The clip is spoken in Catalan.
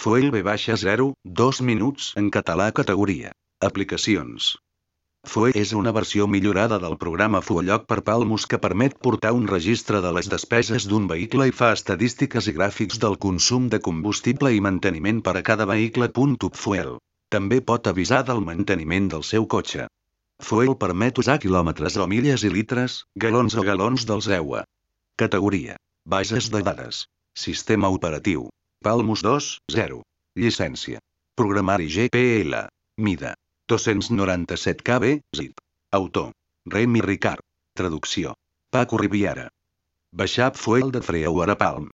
Fuel B-0, 2 minuts en català categoria. Aplicacions. Fuel és una versió millorada del programa Fuelloc per Palmus que permet portar un registre de les despeses d'un vehicle i fa estadístiques i gràfics del consum de combustible i manteniment per a cada vehicle. Fuel. També pot avisar del manteniment del seu cotxe. Fuel permet usar quilòmetres o milles i litres, galons o galons dels EUA. Categoria. Bases de dades. Sistema operatiu. Palmus 2, 0. Llicència. Programari GPL. Mida. 297 KB, zip. Autor. Remy Ricard. Traducció. Paco Riviera. Baixar Fuel de Freeware a Palm.